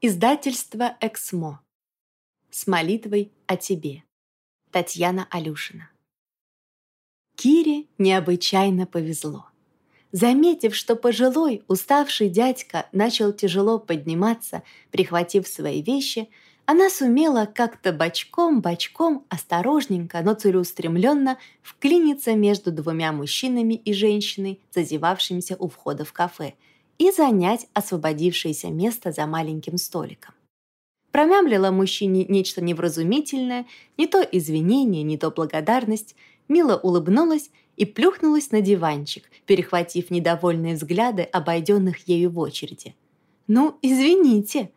Издательство «Эксмо». С молитвой о тебе. Татьяна Алюшина. Кире необычайно повезло. Заметив, что пожилой, уставший дядька начал тяжело подниматься, прихватив свои вещи, она сумела как-то бочком-бочком, осторожненько, но целеустремленно вклиниться между двумя мужчинами и женщиной, зазевавшимися у входа в кафе, и занять освободившееся место за маленьким столиком. Промямлила мужчине нечто невразумительное, не то извинение, не то благодарность, мило улыбнулась и плюхнулась на диванчик, перехватив недовольные взгляды обойденных ею в очереди. «Ну, извините!»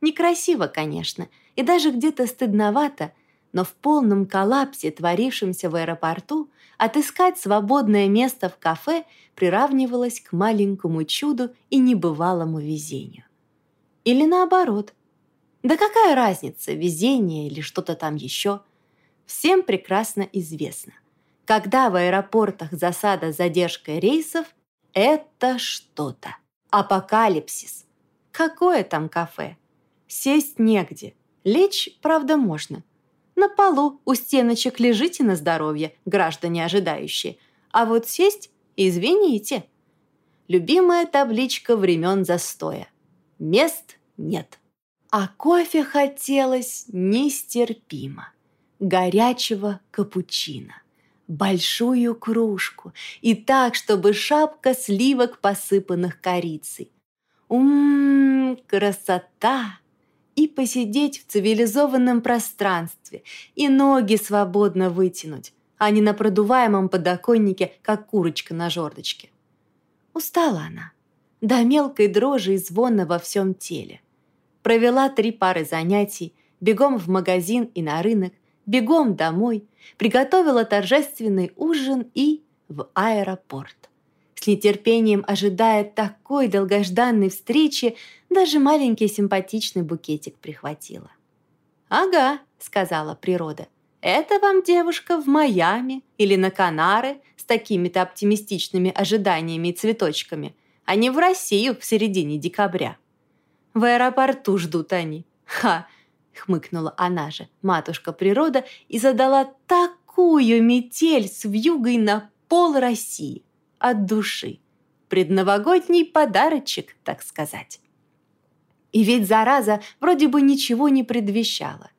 Некрасиво, конечно, и даже где-то стыдновато, но в полном коллапсе, творившемся в аэропорту, отыскать свободное место в кафе приравнивалось к маленькому чуду и небывалому везению. Или наоборот. Да какая разница, везение или что-то там еще? Всем прекрасно известно. Когда в аэропортах засада с задержкой рейсов, это что-то. Апокалипсис. Какое там кафе? Сесть негде. Лечь, правда, можно. На полу у стеночек лежите на здоровье, граждане ожидающие. А вот сесть, извините. Любимая табличка времен застоя. Мест нет. А кофе хотелось нестерпимо. Горячего капучино. Большую кружку. И так, чтобы шапка сливок, посыпанных корицей. Ммм, красота! И посидеть в цивилизованном пространстве, и ноги свободно вытянуть, а не на продуваемом подоконнике, как курочка на жердочке. Устала она, до мелкой дрожи и звона во всем теле. Провела три пары занятий, бегом в магазин и на рынок, бегом домой, приготовила торжественный ужин и в аэропорт. С нетерпением ожидая такой долгожданной встречи, даже маленький симпатичный букетик прихватила. «Ага», — сказала природа, — «это вам, девушка, в Майами или на Канары с такими-то оптимистичными ожиданиями и цветочками, а не в Россию в середине декабря. В аэропорту ждут они. Ха!» — хмыкнула она же, матушка природа, и задала такую метель с вьюгой на пол России от души. Предновогодний подарочек, так сказать. И ведь зараза вроде бы ничего не предвещала.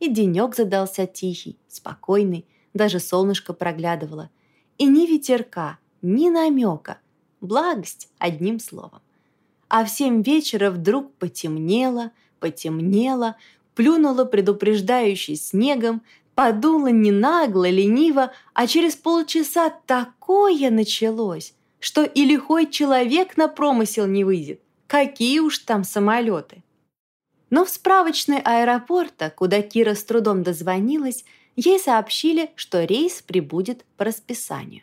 И денек задался тихий, спокойный, даже солнышко проглядывало. И ни ветерка, ни намека. Благость, одним словом. А в семь вечера вдруг потемнело, потемнело, плюнуло предупреждающий снегом, подуло не нагло, лениво, а через полчаса такое началось, что и лихой человек на промысел не выйдет. Какие уж там самолеты. Но в справочной аэропорта, куда Кира с трудом дозвонилась, ей сообщили, что рейс прибудет по расписанию.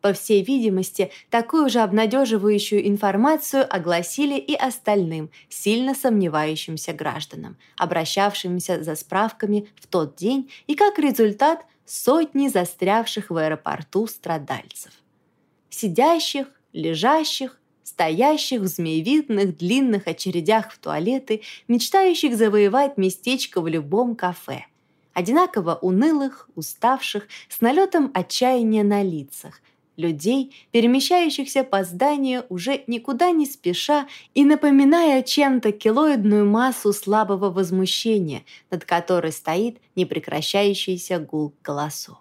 По всей видимости, такую же обнадеживающую информацию огласили и остальным, сильно сомневающимся гражданам, обращавшимся за справками в тот день и, как результат, сотни застрявших в аэропорту страдальцев. Сидящих, лежащих, стоящих в змеевидных длинных очередях в туалеты, мечтающих завоевать местечко в любом кафе. Одинаково унылых, уставших, с налетом отчаяния на лицах, людей, перемещающихся по зданию уже никуда не спеша и напоминая чем-то килоидную массу слабого возмущения, над которой стоит непрекращающийся гул голосов.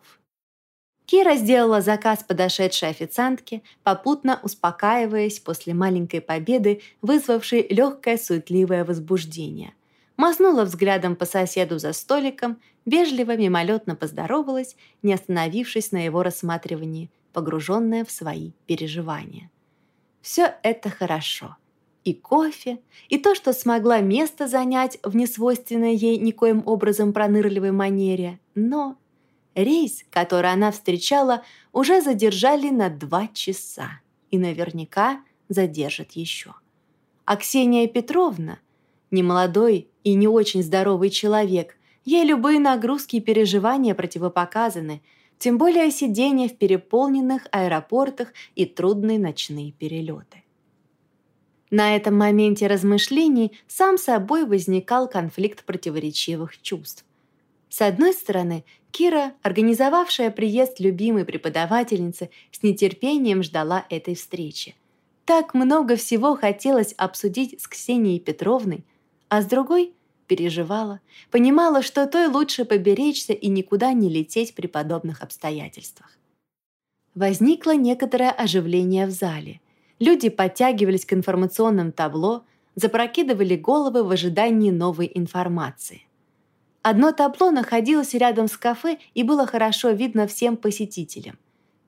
Кира сделала заказ подошедшей официантке, попутно успокаиваясь после маленькой победы, вызвавшей легкое суетливое возбуждение. Мазнула взглядом по соседу за столиком, вежливо мимолетно поздоровалась, не остановившись на его рассматривании, погруженная в свои переживания. Все это хорошо. И кофе, и то, что смогла место занять в несвойственной ей никоим образом пронырливой манере, но рейс, который она встречала, уже задержали на два часа и наверняка задержат еще. А Ксения Петровна, немолодой и не очень здоровый человек, ей любые нагрузки и переживания противопоказаны – тем более сидения в переполненных аэропортах и трудные ночные перелеты. На этом моменте размышлений сам собой возникал конфликт противоречивых чувств. С одной стороны, Кира, организовавшая приезд любимой преподавательницы, с нетерпением ждала этой встречи. Так много всего хотелось обсудить с Ксенией Петровной, а с другой переживала, понимала, что той лучше поберечься и никуда не лететь при подобных обстоятельствах. Возникло некоторое оживление в зале – Люди подтягивались к информационным табло, запрокидывали головы в ожидании новой информации. Одно табло находилось рядом с кафе и было хорошо видно всем посетителям.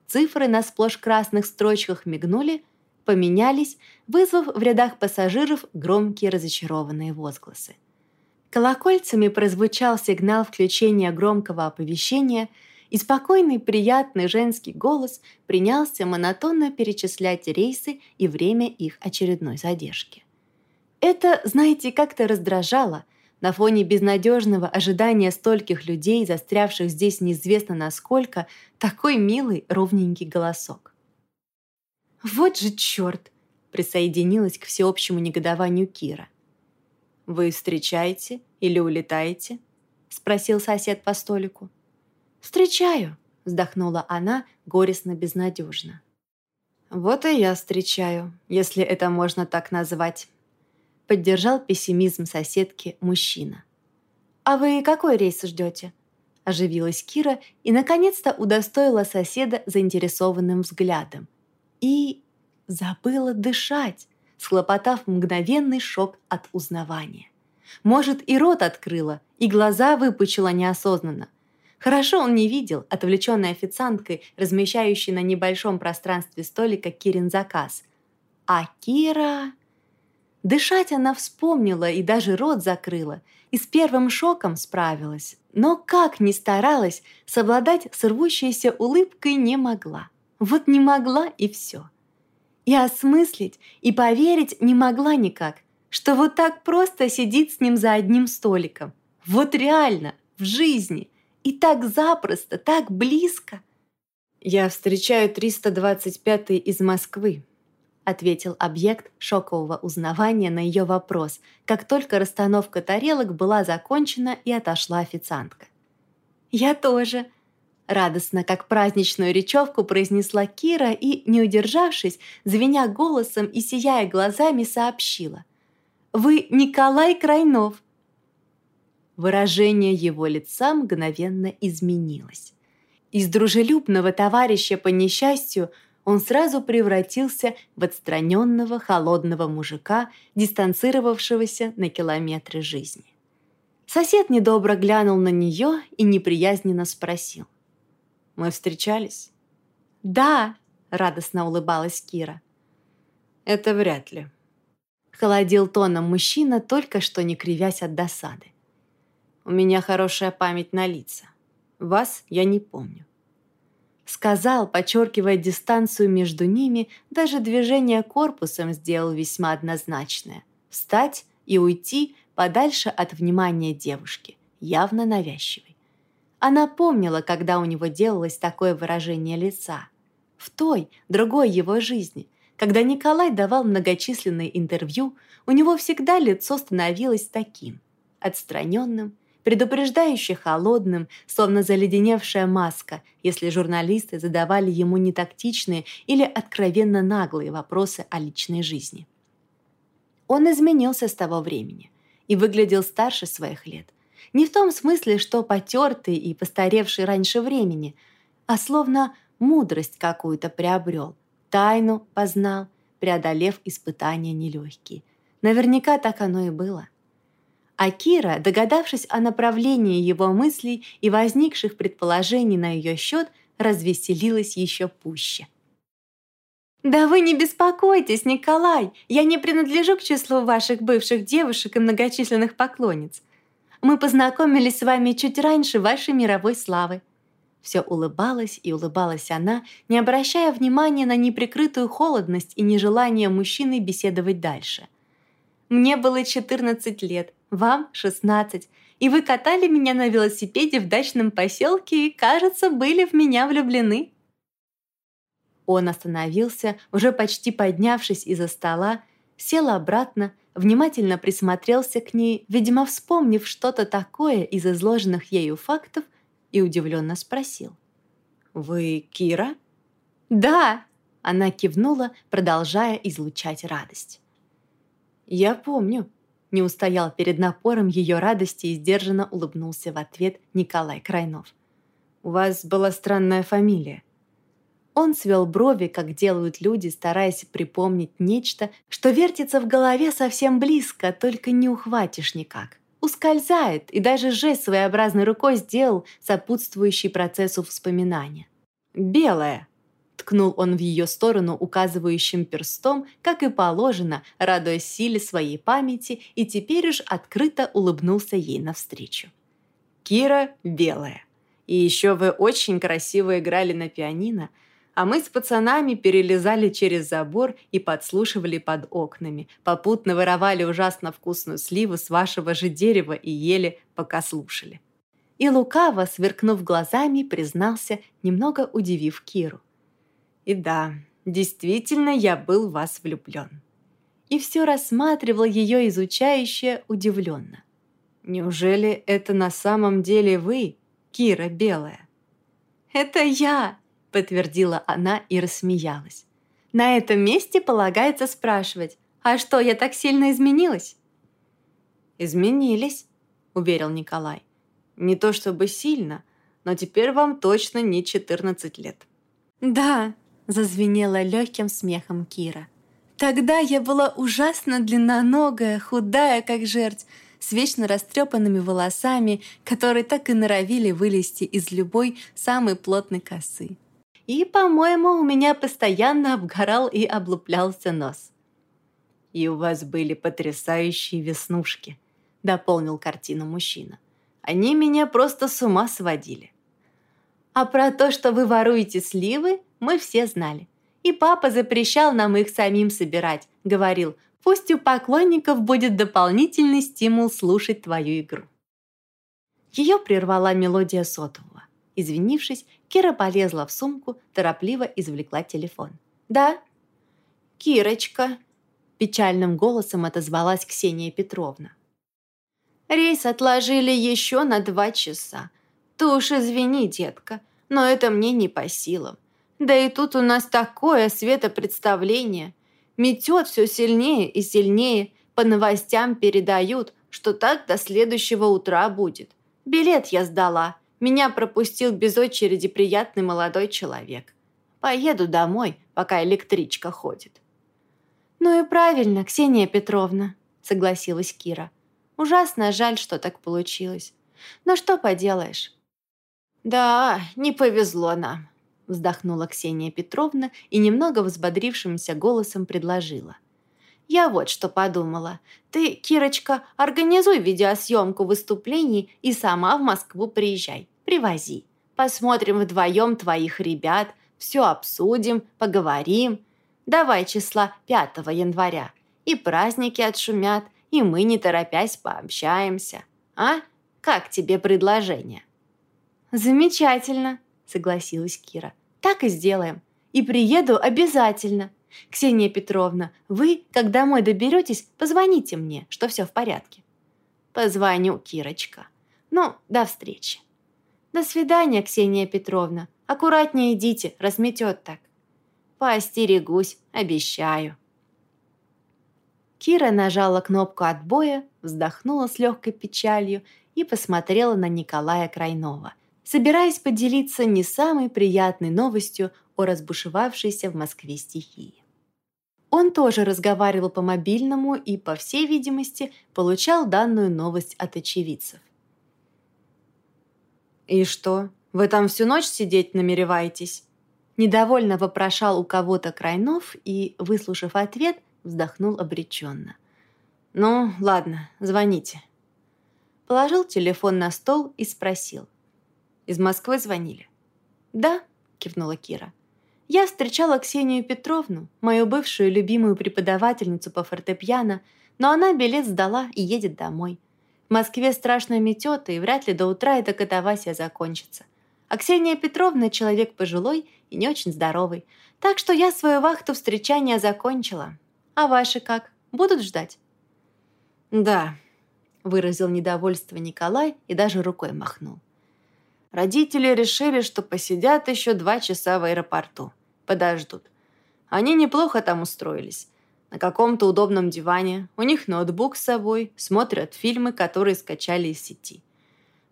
Цифры на сплошь красных строчках мигнули, поменялись, вызвав в рядах пассажиров громкие разочарованные возгласы. Колокольцами прозвучал сигнал включения громкого оповещения – и спокойный, приятный женский голос принялся монотонно перечислять рейсы и время их очередной задержки. Это, знаете, как-то раздражало на фоне безнадежного ожидания стольких людей, застрявших здесь неизвестно насколько, такой милый ровненький голосок. «Вот же черт!» — присоединилась к всеобщему негодованию Кира. «Вы встречаете или улетаете?» — спросил сосед по столику. «Встречаю», — вздохнула она горестно-безнадежно. «Вот и я встречаю, если это можно так назвать», — поддержал пессимизм соседки мужчина. «А вы какой рейс ждете?» — оживилась Кира и, наконец-то, удостоила соседа заинтересованным взглядом. И забыла дышать, схлопотав мгновенный шок от узнавания. Может, и рот открыла, и глаза выпучила неосознанно, Хорошо он не видел, отвлеченной официанткой, размещающей на небольшом пространстве столика Кирин заказ. А Кира... Дышать она вспомнила и даже рот закрыла, и с первым шоком справилась. Но как ни старалась, совладать с рвущейся улыбкой не могла. Вот не могла и все. И осмыслить, и поверить не могла никак, что вот так просто сидит с ним за одним столиком. Вот реально, в жизни – и так запросто, так близко. «Я встречаю 325-й из Москвы», ответил объект шокового узнавания на ее вопрос, как только расстановка тарелок была закончена и отошла официантка. «Я тоже», — радостно, как праздничную речевку произнесла Кира и, не удержавшись, звеня голосом и сияя глазами, сообщила. «Вы Николай Крайнов, Выражение его лица мгновенно изменилось. Из дружелюбного товарища по несчастью он сразу превратился в отстраненного холодного мужика, дистанцировавшегося на километры жизни. Сосед недобро глянул на нее и неприязненно спросил. «Мы встречались?» «Да», — радостно улыбалась Кира. «Это вряд ли», — холодил тоном мужчина, только что не кривясь от досады. У меня хорошая память на лица. Вас я не помню. Сказал, подчеркивая дистанцию между ними, даже движение корпусом сделал весьма однозначное. Встать и уйти подальше от внимания девушки, явно навязчивой. Она помнила, когда у него делалось такое выражение лица. В той, другой его жизни, когда Николай давал многочисленные интервью, у него всегда лицо становилось таким, отстраненным, предупреждающе холодным, словно заледеневшая маска, если журналисты задавали ему нетактичные или откровенно наглые вопросы о личной жизни. Он изменился с того времени и выглядел старше своих лет. Не в том смысле, что потертый и постаревший раньше времени, а словно мудрость какую-то приобрел, тайну познал, преодолев испытания нелегкие. Наверняка так оно и было. А Кира, догадавшись о направлении его мыслей и возникших предположений на ее счет, развеселилась еще пуще. «Да вы не беспокойтесь, Николай! Я не принадлежу к числу ваших бывших девушек и многочисленных поклонниц. Мы познакомились с вами чуть раньше вашей мировой славы». Все улыбалась и улыбалась она, не обращая внимания на неприкрытую холодность и нежелание мужчины беседовать дальше. «Мне было 14 лет, вам 16, и вы катали меня на велосипеде в дачном поселке и, кажется, были в меня влюблены». Он остановился, уже почти поднявшись из-за стола, сел обратно, внимательно присмотрелся к ней, видимо, вспомнив что-то такое из изложенных ею фактов, и удивленно спросил. «Вы Кира?» «Да!» — она кивнула, продолжая излучать радость. «Я помню», — не устоял перед напором ее радости и сдержанно улыбнулся в ответ Николай Крайнов. «У вас была странная фамилия. Он свел брови, как делают люди, стараясь припомнить нечто, что вертится в голове совсем близко, только не ухватишь никак. Ускользает, и даже жест своеобразной рукой сделал, сопутствующий процессу вспоминания. «Белая», — ткнул он в ее сторону указывающим перстом, как и положено, радуясь силе своей памяти, и теперь уж открыто улыбнулся ей навстречу. «Кира Белая. И еще вы очень красиво играли на пианино», а мы с пацанами перелезали через забор и подслушивали под окнами, попутно воровали ужасно вкусную сливу с вашего же дерева и ели, пока слушали. И лукаво, сверкнув глазами, признался, немного удивив Киру. И да, действительно, я был в вас влюблен. И все рассматривал ее изучающе удивленно. Неужели это на самом деле вы, Кира Белая? «Это я!» — подтвердила она и рассмеялась. «На этом месте полагается спрашивать, а что, я так сильно изменилась?» «Изменились», — уверил Николай. «Не то чтобы сильно, но теперь вам точно не 14 лет». «Да», — зазвенела легким смехом Кира. «Тогда я была ужасно длинноногая, худая, как жерть, с вечно растрепанными волосами, которые так и норовили вылезти из любой самой плотной косы. И, по-моему, у меня постоянно обгорал и облуплялся нос. «И у вас были потрясающие веснушки», — дополнил картину мужчина. «Они меня просто с ума сводили». «А про то, что вы воруете сливы, мы все знали. И папа запрещал нам их самим собирать. Говорил, пусть у поклонников будет дополнительный стимул слушать твою игру». Ее прервала мелодия сотового. Извинившись, Кира полезла в сумку, торопливо извлекла телефон. «Да?» «Кирочка», – печальным голосом отозвалась Ксения Петровна. «Рейс отложили еще на два часа. Ты уж извини, детка, но это мне не по силам. Да и тут у нас такое светопредставление. Метет все сильнее и сильнее, по новостям передают, что так до следующего утра будет. Билет я сдала, меня пропустил без очереди приятный молодой человек. Поеду домой, пока электричка ходит». «Ну и правильно, Ксения Петровна», — согласилась Кира. «Ужасно жаль, что так получилось. Но что поделаешь?» «Да, не повезло нам», — вздохнула Ксения Петровна и немного взбодрившимся голосом предложила. «Я вот что подумала. Ты, Кирочка, организуй видеосъемку выступлений и сама в Москву приезжай привози. Посмотрим вдвоем твоих ребят, все обсудим, поговорим. Давай числа 5 января. И праздники отшумят, и мы, не торопясь, пообщаемся. А? Как тебе предложение?» «Замечательно», — согласилась Кира. «Так и сделаем. И приеду обязательно. Ксения Петровна, вы, как домой доберетесь, позвоните мне, что все в порядке». «Позвоню, Кирочка. Ну, до встречи». «До свидания, Ксения Петровна. Аккуратнее идите, разметет так». «Поостерегусь, обещаю». Кира нажала кнопку отбоя, вздохнула с легкой печалью и посмотрела на Николая Крайнова, собираясь поделиться не самой приятной новостью о разбушевавшейся в Москве стихии. Он тоже разговаривал по мобильному и, по всей видимости, получал данную новость от очевидцев. «И что, вы там всю ночь сидеть намереваетесь?» Недовольно вопрошал у кого-то Крайнов и, выслушав ответ, вздохнул обреченно. «Ну, ладно, звоните». Положил телефон на стол и спросил. «Из Москвы звонили?» «Да», — кивнула Кира. «Я встречала Ксению Петровну, мою бывшую любимую преподавательницу по фортепиано, но она билет сдала и едет домой. В Москве страшно метет, и вряд ли до утра эта катавасия закончится. А Ксения Петровна человек пожилой и не очень здоровый, так что я свою вахту встречания закончила. А ваши как? Будут ждать?» «Да», — выразил недовольство Николай и даже рукой махнул. Родители решили, что посидят еще два часа в аэропорту. Подождут. Они неплохо там устроились. На каком-то удобном диване, у них ноутбук с собой, смотрят фильмы, которые скачали из сети.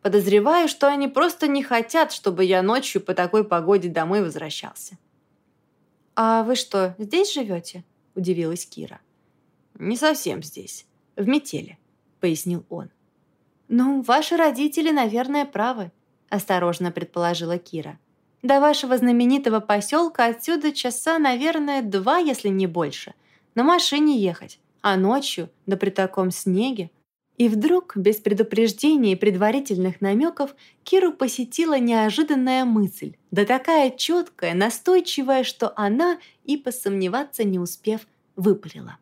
Подозреваю, что они просто не хотят, чтобы я ночью по такой погоде домой возвращался. «А вы что, здесь живете?» – удивилась Кира. «Не совсем здесь. В метели», – пояснил он. «Ну, ваши родители, наверное, правы», – осторожно предположила Кира. «До вашего знаменитого поселка отсюда часа, наверное, два, если не больше. На машине ехать, а ночью, да при таком снеге». И вдруг, без предупреждения и предварительных намеков, Киру посетила неожиданная мысль, да такая четкая, настойчивая, что она, и посомневаться не успев, выпалила.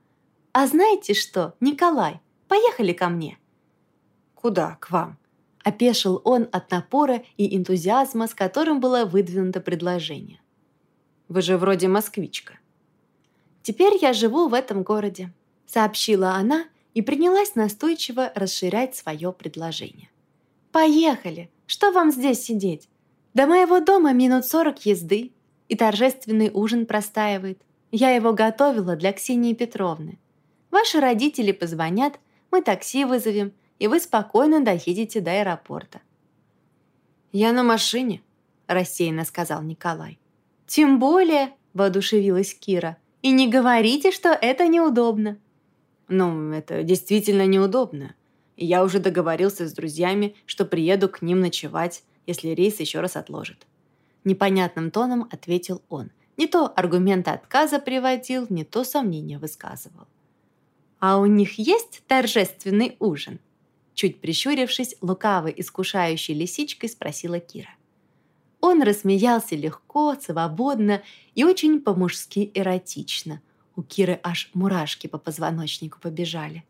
«А знаете что, Николай, поехали ко мне!» «Куда? К вам?» Опешил он от напора и энтузиазма, с которым было выдвинуто предложение. «Вы же вроде москвичка». «Теперь я живу в этом городе», — сообщила она и принялась настойчиво расширять свое предложение. «Поехали! Что вам здесь сидеть? До моего дома минут сорок езды, и торжественный ужин простаивает. Я его готовила для Ксении Петровны. Ваши родители позвонят, мы такси вызовем, и вы спокойно доедете до аэропорта». «Я на машине», – рассеянно сказал Николай. «Тем более», – воодушевилась Кира, – «и не говорите, что это неудобно». «Ну, это действительно неудобно. я уже договорился с друзьями, что приеду к ним ночевать, если рейс еще раз отложит». Непонятным тоном ответил он. Не то аргументы отказа приводил, не то сомнения высказывал. «А у них есть торжественный ужин?» Чуть прищурившись, лукавой искушающей лисичкой спросила Кира. Он рассмеялся легко, свободно и очень по-мужски эротично. У Киры аж мурашки по позвоночнику побежали.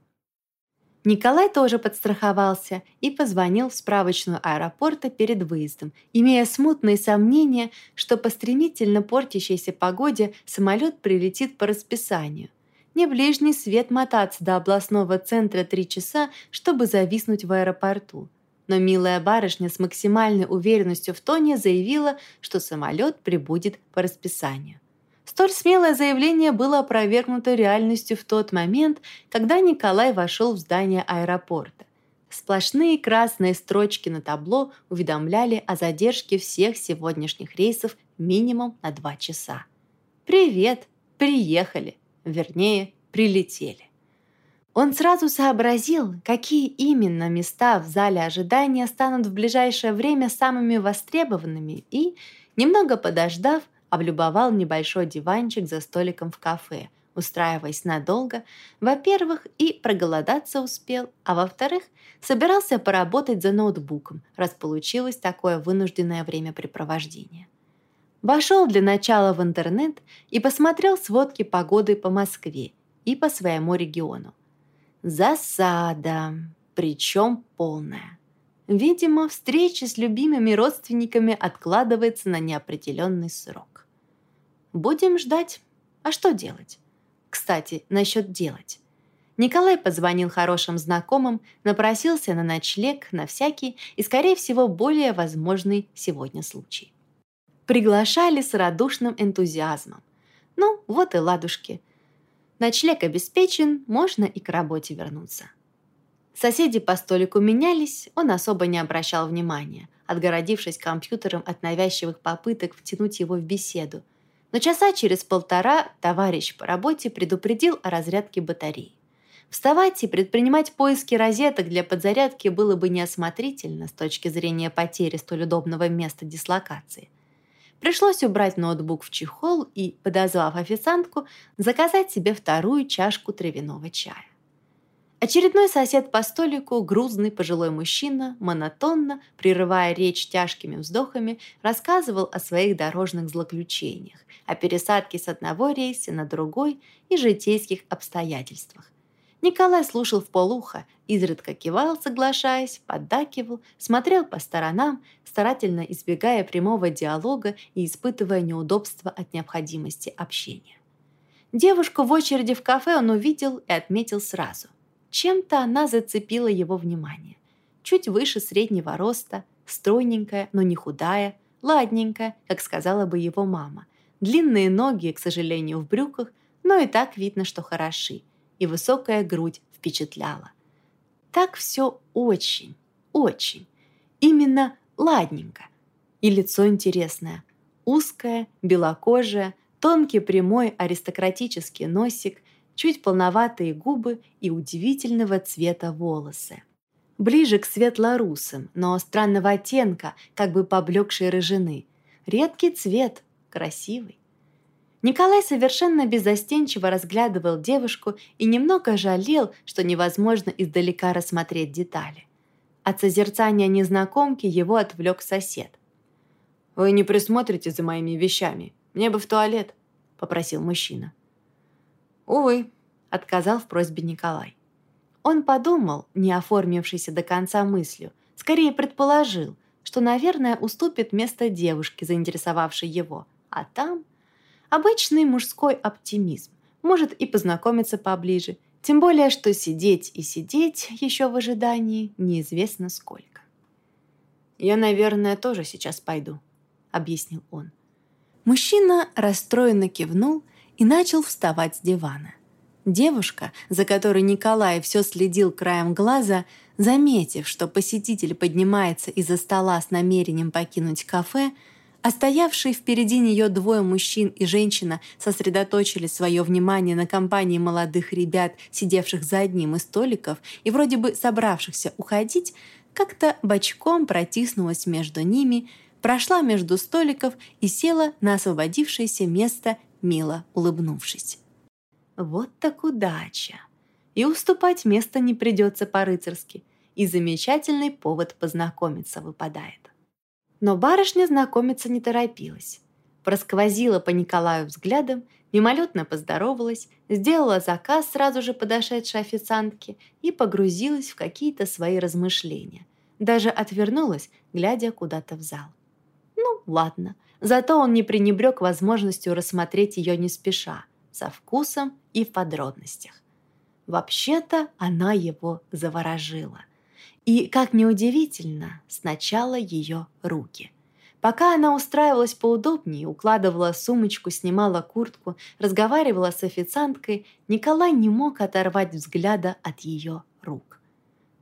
Николай тоже подстраховался и позвонил в справочную аэропорта перед выездом, имея смутные сомнения, что по стремительно портящейся погоде самолет прилетит по расписанию не ближний свет мотаться до областного центра три часа, чтобы зависнуть в аэропорту. Но милая барышня с максимальной уверенностью в тоне заявила, что самолет прибудет по расписанию. Столь смелое заявление было опровергнуто реальностью в тот момент, когда Николай вошел в здание аэропорта. Сплошные красные строчки на табло уведомляли о задержке всех сегодняшних рейсов минимум на два часа. «Привет! Приехали!» Вернее, прилетели. Он сразу сообразил, какие именно места в зале ожидания станут в ближайшее время самыми востребованными и, немного подождав, облюбовал небольшой диванчик за столиком в кафе, устраиваясь надолго, во-первых, и проголодаться успел, а во-вторых, собирался поработать за ноутбуком, раз получилось такое вынужденное времяпрепровождение. Вошел для начала в интернет и посмотрел сводки погоды по Москве и по своему региону. Засада, причем полная. Видимо, встреча с любимыми родственниками откладывается на неопределенный срок. Будем ждать. А что делать? Кстати, насчет делать. Николай позвонил хорошим знакомым, напросился на ночлег на всякий и, скорее всего, более возможный сегодня случай приглашали с радушным энтузиазмом. Ну, вот и ладушки. Ночлег обеспечен, можно и к работе вернуться. Соседи по столику менялись, он особо не обращал внимания, отгородившись компьютером от навязчивых попыток втянуть его в беседу. Но часа через полтора товарищ по работе предупредил о разрядке батареи. Вставать и предпринимать поиски розеток для подзарядки было бы неосмотрительно с точки зрения потери столь удобного места дислокации. Пришлось убрать ноутбук в чехол и, подозвав официантку, заказать себе вторую чашку травяного чая. Очередной сосед по столику, грузный пожилой мужчина, монотонно, прерывая речь тяжкими вздохами, рассказывал о своих дорожных злоключениях, о пересадке с одного рейса на другой и житейских обстоятельствах. Николай слушал в полухо, изредка кивал, соглашаясь, поддакивал, смотрел по сторонам, старательно избегая прямого диалога и испытывая неудобства от необходимости общения. Девушку в очереди в кафе он увидел и отметил сразу. Чем-то она зацепила его внимание. Чуть выше среднего роста, стройненькая, но не худая, ладненькая, как сказала бы его мама. Длинные ноги, к сожалению, в брюках, но и так видно, что хороши. И высокая грудь впечатляла. Так все очень, очень. Именно ладненько. И лицо интересное. Узкое, белокожее, тонкий прямой аристократический носик, чуть полноватые губы и удивительного цвета волосы. Ближе к светло-русым, но странного оттенка, как бы поблекшей рыжины. Редкий цвет, красивый. Николай совершенно безостенчиво разглядывал девушку и немного жалел, что невозможно издалека рассмотреть детали. От созерцания незнакомки его отвлек сосед. «Вы не присмотрите за моими вещами? Мне бы в туалет», — попросил мужчина. «Увы», — отказал в просьбе Николай. Он подумал, не оформившийся до конца мыслью, скорее предположил, что, наверное, уступит место девушке, заинтересовавшей его. А там обычный мужской оптимизм. Может и познакомиться поближе. Тем более, что сидеть и сидеть еще в ожидании неизвестно сколько. «Я, наверное, тоже сейчас пойду», — объяснил он. Мужчина расстроенно кивнул и начал вставать с дивана. Девушка, за которой Николай все следил краем глаза, заметив, что посетитель поднимается из-за стола с намерением покинуть кафе, а стоявшие впереди нее двое мужчин и женщина сосредоточили свое внимание на компании молодых ребят, сидевших за одним из столиков и вроде бы собравшихся уходить, как-то бочком протиснулась между ними, прошла между столиков и села на освободившееся место, мило улыбнувшись. Вот так удача! И уступать место не придется по-рыцарски, и замечательный повод познакомиться выпадает. Но барышня знакомиться не торопилась. Просквозила по Николаю взглядом, мимолетно поздоровалась, сделала заказ сразу же подошедшей официантке и погрузилась в какие-то свои размышления. Даже отвернулась, глядя куда-то в зал. Ну, ладно. Зато он не пренебрег возможностью рассмотреть ее не спеша, со вкусом и в подробностях. Вообще-то она его заворожила. И, как неудивительно, сначала ее руки. Пока она устраивалась поудобнее, укладывала сумочку, снимала куртку, разговаривала с официанткой, Николай не мог оторвать взгляда от ее рук.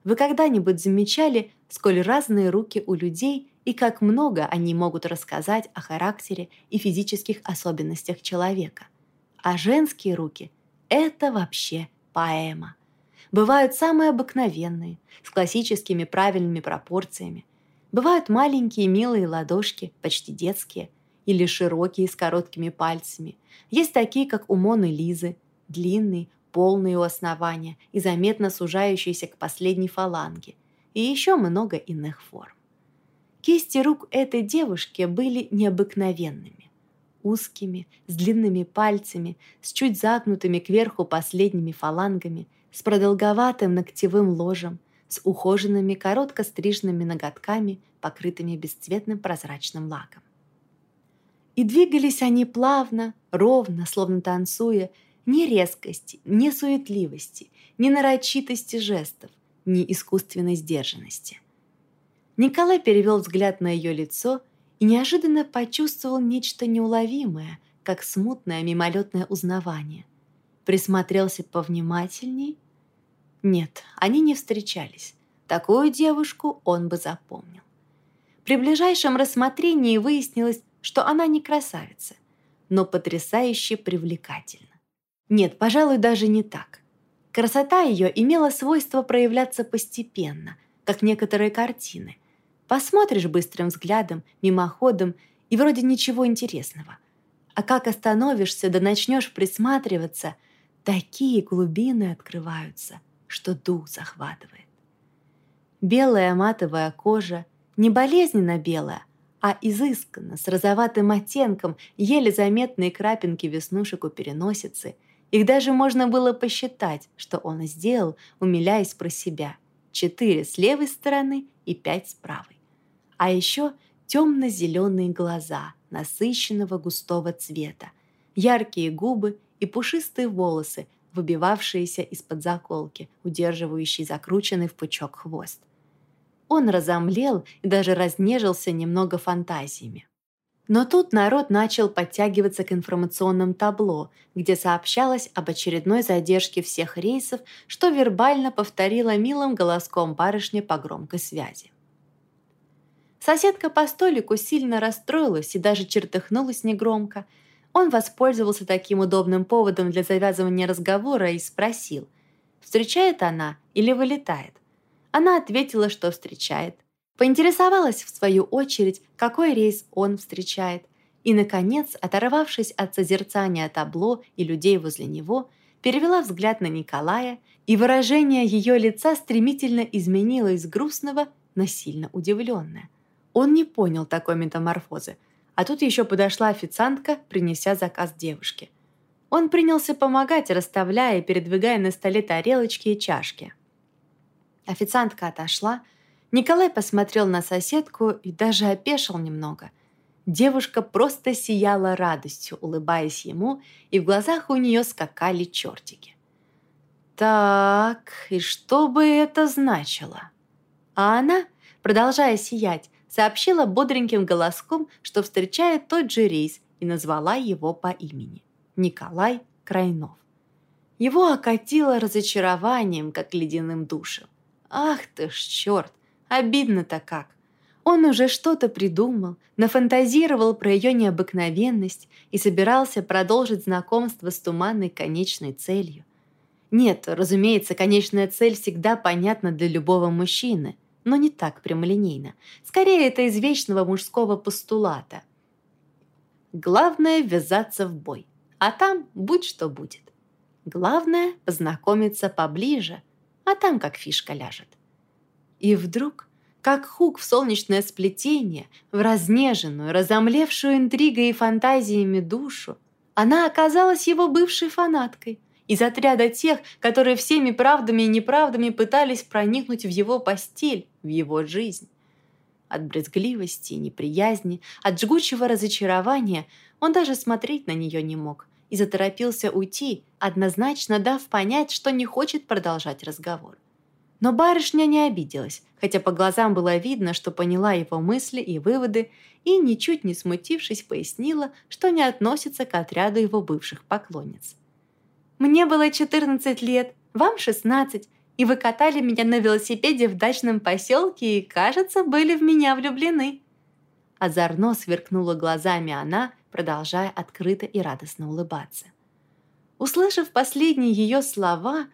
Вы когда-нибудь замечали, сколь разные руки у людей и как много они могут рассказать о характере и физических особенностях человека? А женские руки – это вообще поэма. Бывают самые обыкновенные, с классическими правильными пропорциями. Бывают маленькие милые ладошки, почти детские, или широкие с короткими пальцами. Есть такие, как у Моны Лизы, длинные, полные у основания и заметно сужающиеся к последней фаланге, и еще много иных форм. Кисти рук этой девушки были необыкновенными. Узкими, с длинными пальцами, с чуть загнутыми кверху последними фалангами, с продолговатым ногтевым ложем, с ухоженными коротко стриженными ноготками, покрытыми бесцветным прозрачным лаком. И двигались они плавно, ровно, словно танцуя, ни резкости, ни суетливости, ни нарочитости жестов, ни искусственной сдержанности. Николай перевел взгляд на ее лицо и неожиданно почувствовал нечто неуловимое, как смутное мимолетное узнавание. Присмотрелся повнимательней. Нет, они не встречались. Такую девушку он бы запомнил. При ближайшем рассмотрении выяснилось, что она не красавица, но потрясающе привлекательна. Нет, пожалуй, даже не так. Красота ее имела свойство проявляться постепенно, как некоторые картины. Посмотришь быстрым взглядом, мимоходом, и вроде ничего интересного. А как остановишься да начнешь присматриваться, такие глубины открываются, что дух захватывает. Белая матовая кожа, не болезненно белая, а изысканно, с розоватым оттенком, еле заметные крапинки веснушек у переносицы – их даже можно было посчитать, что он сделал, умиляясь про себя. Четыре с левой стороны и пять с правой. А еще темно-зеленые глаза насыщенного густого цвета, яркие губы и пушистые волосы, выбивавшиеся из-под заколки, удерживающей закрученный в пучок хвост. Он разомлел и даже разнежился немного фантазиями. Но тут народ начал подтягиваться к информационным табло, где сообщалось об очередной задержке всех рейсов, что вербально повторила милым голоском барышня по громкой связи. Соседка по столику сильно расстроилась и даже чертыхнулась негромко. Он воспользовался таким удобным поводом для завязывания разговора и спросил, встречает она или вылетает. Она ответила, что встречает. Поинтересовалась в свою очередь, какой рейс он встречает. И, наконец, оторвавшись от созерцания табло и людей возле него, перевела взгляд на Николая, и выражение ее лица стремительно изменилось с грустного на сильно удивленное. Он не понял такой метаморфозы, а тут еще подошла официантка, принеся заказ девушке. Он принялся помогать, расставляя и передвигая на столе тарелочки и чашки. Официантка отошла, Николай посмотрел на соседку и даже опешил немного. Девушка просто сияла радостью, улыбаясь ему, и в глазах у нее скакали чертики. «Так, и что бы это значило?» А она, продолжая сиять, сообщила бодреньким голоском, что встречает тот же рейс и назвала его по имени – Николай Крайнов. Его окатило разочарованием, как ледяным душем. «Ах ты ж черт! Обидно-то как. Он уже что-то придумал, нафантазировал про ее необыкновенность и собирался продолжить знакомство с туманной конечной целью. Нет, разумеется, конечная цель всегда понятна для любого мужчины, но не так прямолинейно. Скорее, это из вечного мужского постулата. Главное – ввязаться в бой, а там будь что будет. Главное – познакомиться поближе, а там как фишка ляжет. И вдруг, как хук в солнечное сплетение, в разнеженную, разомлевшую интригой и фантазиями душу, она оказалась его бывшей фанаткой, из отряда тех, которые всеми правдами и неправдами пытались проникнуть в его постель, в его жизнь. От брезгливости и неприязни, от жгучего разочарования он даже смотреть на нее не мог и заторопился уйти, однозначно дав понять, что не хочет продолжать разговор. Но барышня не обиделась, хотя по глазам было видно, что поняла его мысли и выводы, и, ничуть не смутившись, пояснила, что не относится к отряду его бывших поклонниц. «Мне было 14 лет, вам 16, и вы катали меня на велосипеде в дачном поселке и, кажется, были в меня влюблены». Озорно сверкнула глазами она, продолжая открыто и радостно улыбаться. Услышав последние ее слова,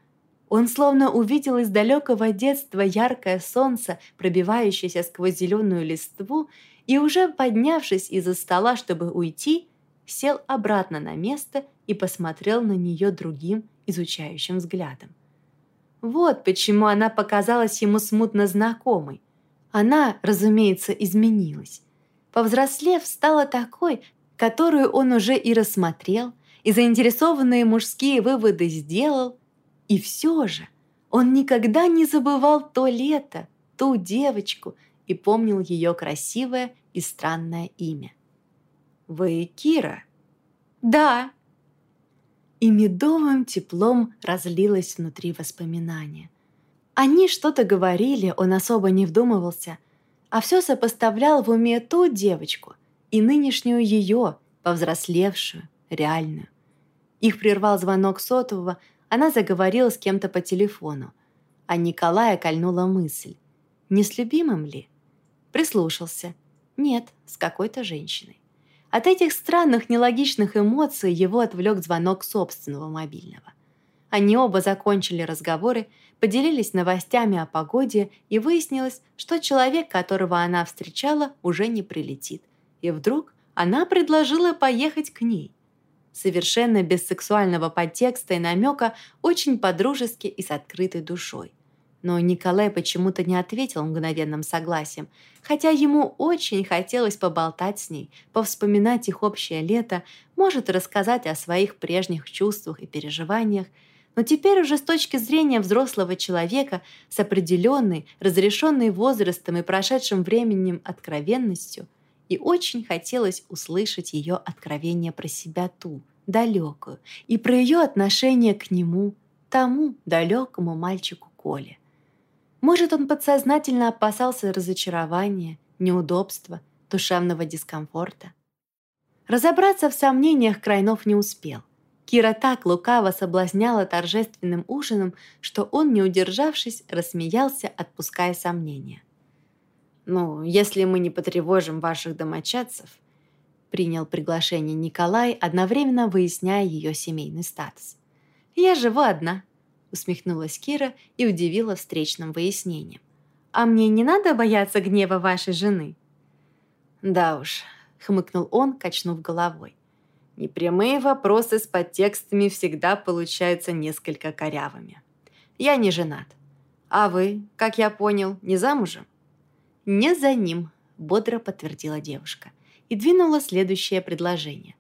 он словно увидел из далекого детства яркое солнце, пробивающееся сквозь зеленую листву, и уже поднявшись из-за стола, чтобы уйти, сел обратно на место и посмотрел на нее другим, изучающим взглядом. Вот почему она показалась ему смутно знакомой. Она, разумеется, изменилась. Повзрослев, стала такой, которую он уже и рассмотрел, и заинтересованные мужские выводы сделал, и все же он никогда не забывал то лето, ту девочку и помнил ее красивое и странное имя. «Вы Кира?» «Да». И медовым теплом разлилось внутри воспоминания. Они что-то говорили, он особо не вдумывался, а все сопоставлял в уме ту девочку и нынешнюю ее, повзрослевшую, реальную. Их прервал звонок сотового, она заговорила с кем-то по телефону, а Николая кольнула мысль. Не с любимым ли? Прислушался. Нет, с какой-то женщиной. От этих странных, нелогичных эмоций его отвлек звонок собственного мобильного. Они оба закончили разговоры, поделились новостями о погоде, и выяснилось, что человек, которого она встречала, уже не прилетит. И вдруг она предложила поехать к ней совершенно без сексуального подтекста и намека, очень подружески и с открытой душой. Но Николай почему-то не ответил мгновенным согласием, хотя ему очень хотелось поболтать с ней, повспоминать их общее лето, может рассказать о своих прежних чувствах и переживаниях, но теперь уже с точки зрения взрослого человека с определенной, разрешенной возрастом и прошедшим временем откровенностью – и очень хотелось услышать ее откровение про себя ту, далекую, и про ее отношение к нему, тому далекому мальчику Коле. Может, он подсознательно опасался разочарования, неудобства, душевного дискомфорта. Разобраться в сомнениях Крайнов не успел. Кира так лукаво соблазняла торжественным ужином, что он, не удержавшись, рассмеялся, отпуская сомнения. «Ну, если мы не потревожим ваших домочадцев», принял приглашение Николай, одновременно выясняя ее семейный статус. «Я живу одна», усмехнулась Кира и удивила встречным выяснением. «А мне не надо бояться гнева вашей жены?» «Да уж», — хмыкнул он, качнув головой. «Непрямые вопросы с подтекстами всегда получаются несколько корявыми. Я не женат. А вы, как я понял, не замужем?» «Не за ним», — бодро подтвердила девушка и двинула следующее предложение.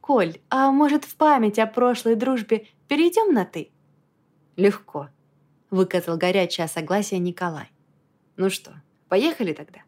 «Коль, а может в память о прошлой дружбе перейдем на «ты»?» «Легко», — выказал горячее согласие Николай. «Ну что, поехали тогда?»